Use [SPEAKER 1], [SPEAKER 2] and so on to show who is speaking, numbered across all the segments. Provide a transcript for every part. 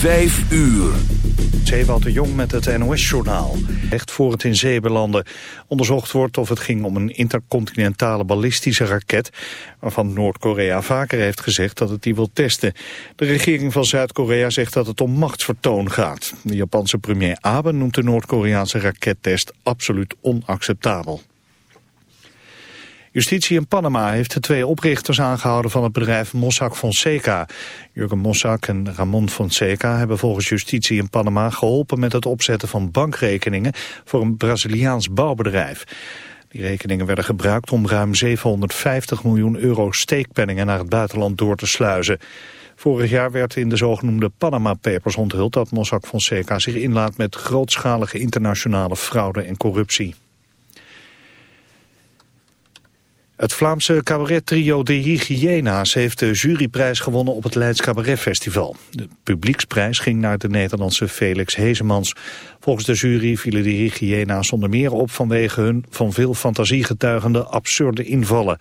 [SPEAKER 1] Vijf uur.
[SPEAKER 2] Zeewout de Jong met het NOS-journaal. Echt voor het in zee belanden. Onderzocht wordt of het ging om een intercontinentale ballistische raket... waarvan Noord-Korea vaker heeft gezegd dat het die wil testen. De regering van Zuid-Korea zegt dat het om machtsvertoon gaat. De Japanse premier Abe noemt de Noord-Koreaanse rakettest absoluut onacceptabel. Justitie in Panama heeft de twee oprichters aangehouden van het bedrijf Mossack Fonseca. Jurgen Mossack en Ramon Fonseca hebben volgens justitie in Panama geholpen met het opzetten van bankrekeningen voor een Braziliaans bouwbedrijf. Die rekeningen werden gebruikt om ruim 750 miljoen euro steekpenningen naar het buitenland door te sluizen. Vorig jaar werd in de zogenoemde Panama Papers onthuld dat Mossack Fonseca zich inlaat met grootschalige internationale fraude en corruptie. Het Vlaamse cabarettrio De Hygiena's heeft de juryprijs gewonnen op het Leids Cabaret Festival. De publieksprijs ging naar de Nederlandse Felix Hezemans. Volgens de jury vielen de Hygiena's onder meer op vanwege hun van veel fantasie getuigende absurde invallen.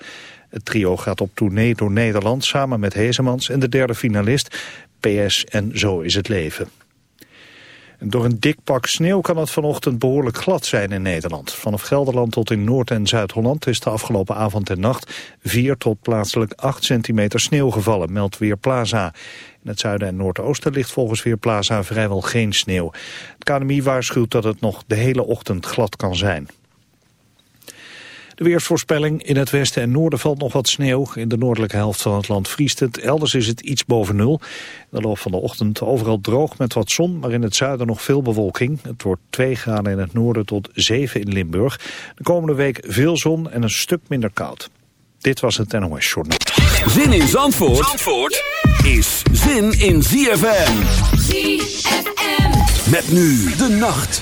[SPEAKER 2] Het trio gaat op tournee door Nederland samen met Hezemans en de derde finalist PS en Zo is het leven. Door een dik pak sneeuw kan het vanochtend behoorlijk glad zijn in Nederland. Vanaf Gelderland tot in Noord- en Zuid-Holland is de afgelopen avond en nacht 4 tot plaatselijk 8 centimeter sneeuw gevallen, meldt Weerplaza. In het zuiden en noordoosten ligt volgens Weerplaza vrijwel geen sneeuw. Het KNMI waarschuwt dat het nog de hele ochtend glad kan zijn. De weersvoorspelling in het westen en noorden valt nog wat sneeuw. In de noordelijke helft van het land vriest het. Elders is het iets boven nul. In de loop van de ochtend overal droog met wat zon, maar in het zuiden nog veel bewolking. Het wordt 2 graden in het noorden tot 7 in Limburg. De komende week veel zon en een stuk minder koud. Dit was het NOS Journal.
[SPEAKER 1] Zin in Zandvoort, Zandvoort is zin in ZFM. ZFM. Met nu de nacht.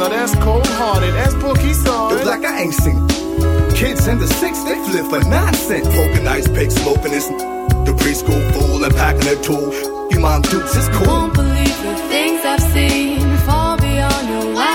[SPEAKER 3] Now that's cold hearted. That's Pookie saw
[SPEAKER 4] Look like I ain't seen. Kids in the six, they flip for nonsense. Poking ice pick, smoking this. The preschool fool and packing a tool. You mom dukes, it's cool.
[SPEAKER 5] Won't believe the things I've seen far beyond your wildest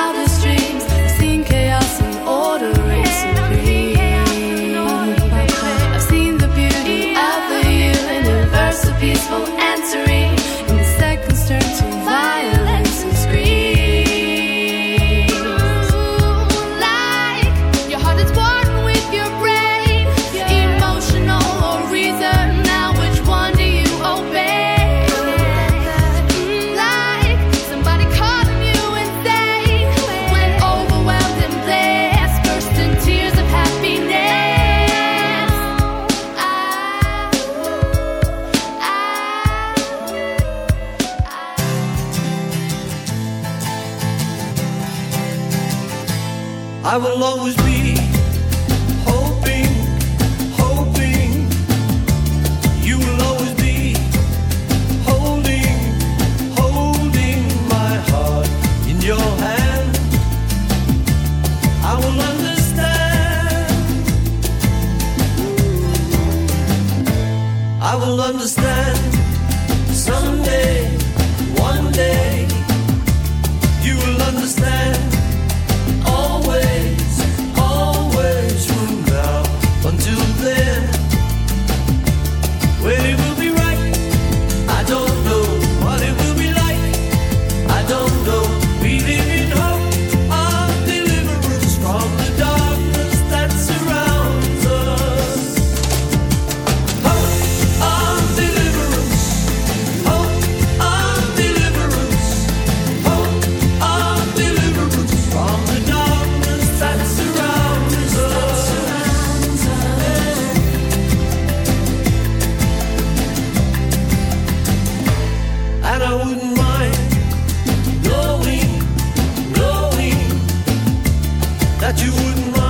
[SPEAKER 6] that you wouldn't run.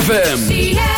[SPEAKER 1] ZFM.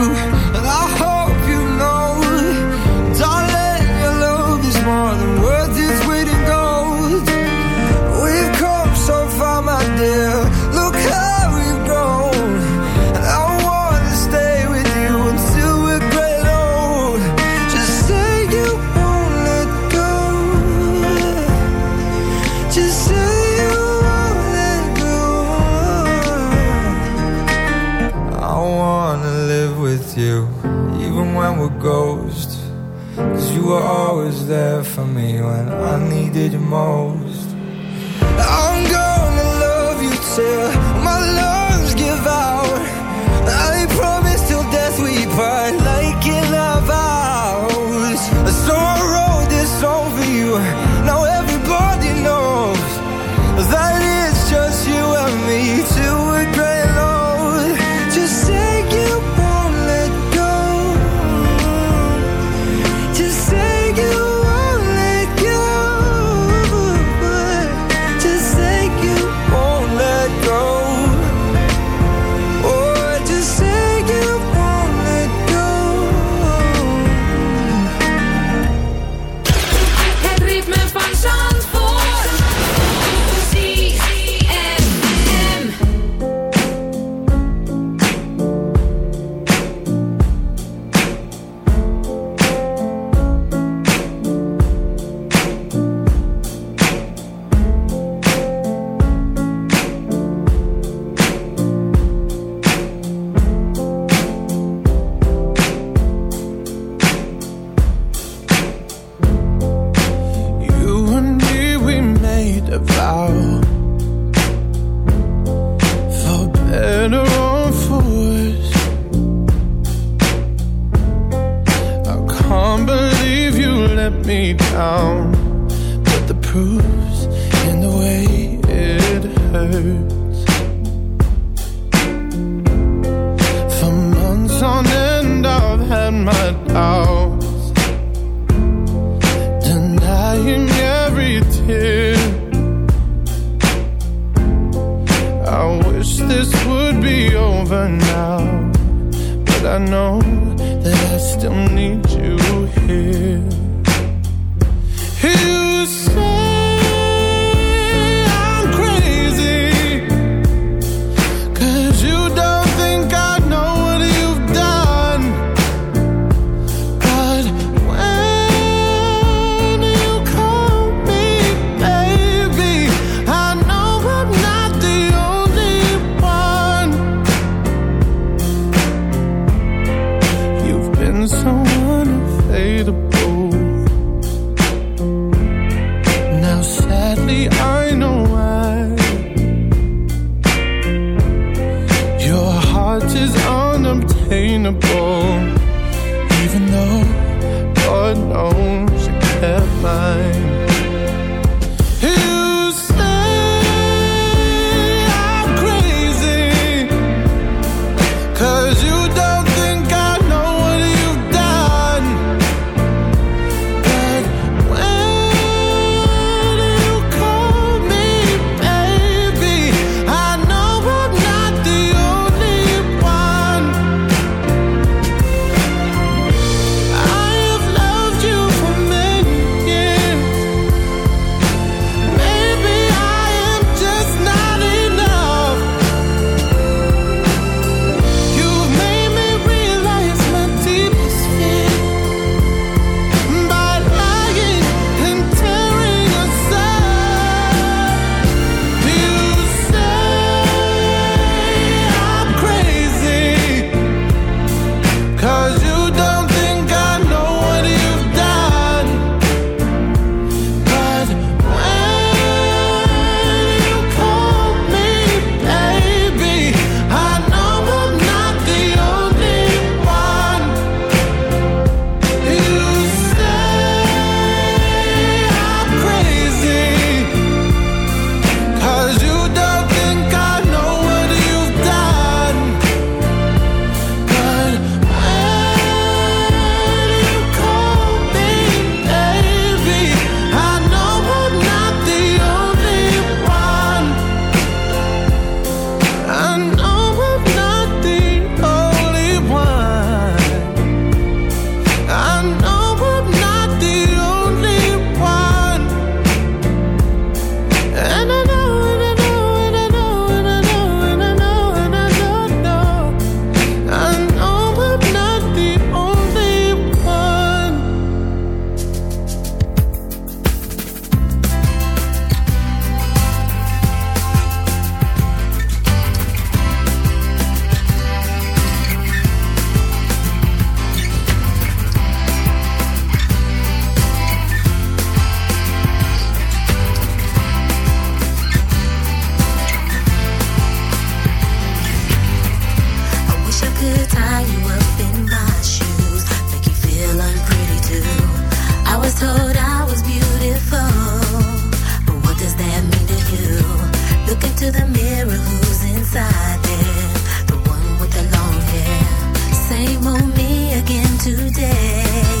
[SPEAKER 7] more hurt Look into the mirror, who's inside there?
[SPEAKER 8] The one
[SPEAKER 9] with the long hair. Same old me
[SPEAKER 10] again today.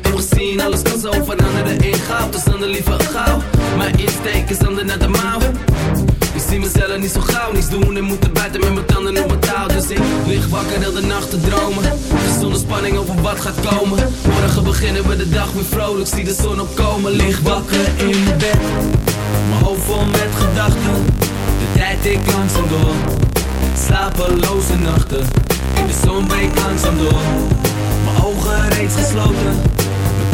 [SPEAKER 10] Alles kan zo veranderen in goud. Dus dan de liever gauw. Mijn insteek is dan naar de mouw. Ik zie mezelf niet zo gauw niets doen en moeten buiten met mijn tanden op mijn touw. Dus ik lig wakker heel de nacht te dromen. Zonder spanning over wat gaat komen. Morgen beginnen we de dag weer vrolijk. Zie de zon opkomen. Lig wakker in mijn bed. Mijn hoofd vol met gedachten. De tijd ik langzaam door. Slapeloze nachten. In de zon breekt langzaam door. Mijn ogen reeds gesloten.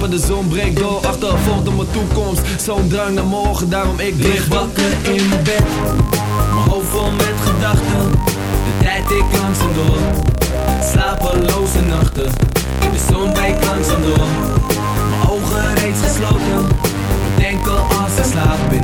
[SPEAKER 11] de zon breekt door. Achtervolgd op mijn toekomst, zo'n drang naar morgen. Daarom ik lig wakker in mijn bed.
[SPEAKER 10] Mijn hoofd vol met gedachten. De tijd ik langzaam door. Slapeloze nachten. De zon breekt langzaam door. Mijn ogen reeds gesloten. Bedenken als ik slaap ben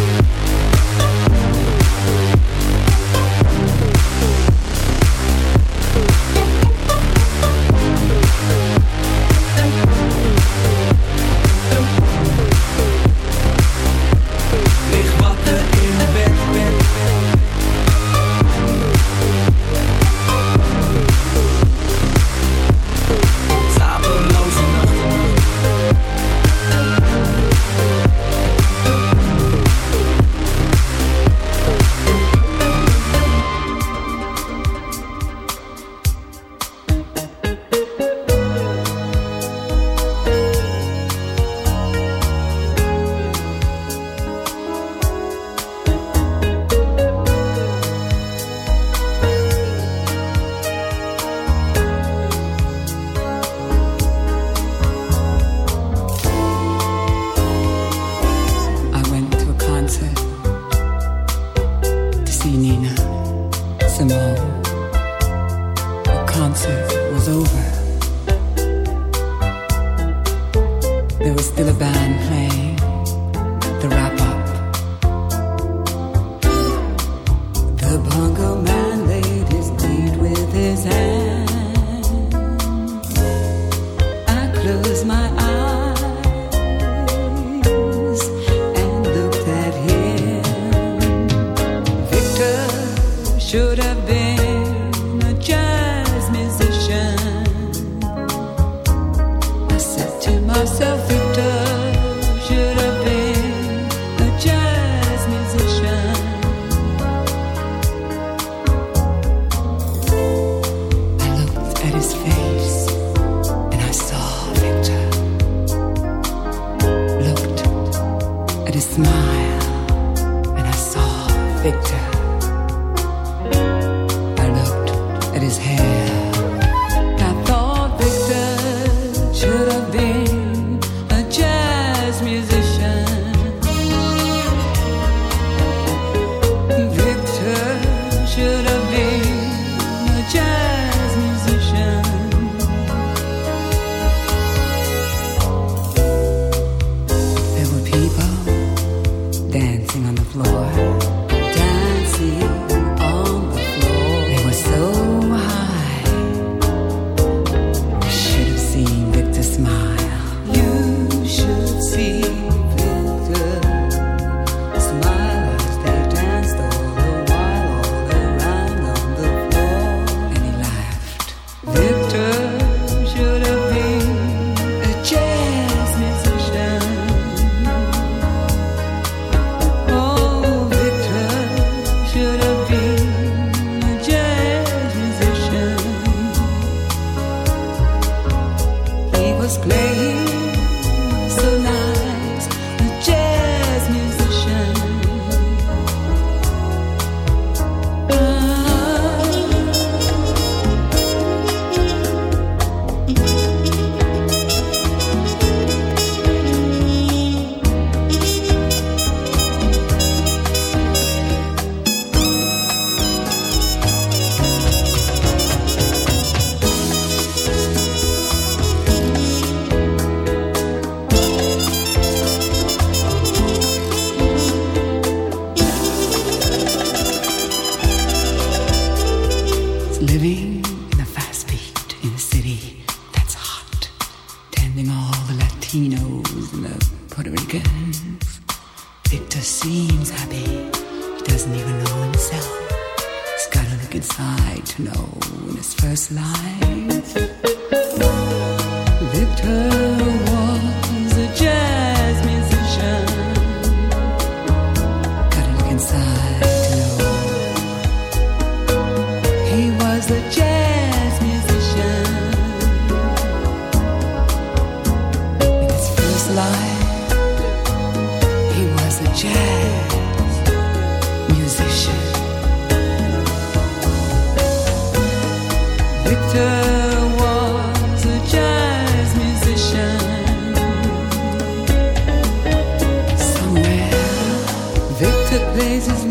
[SPEAKER 7] rises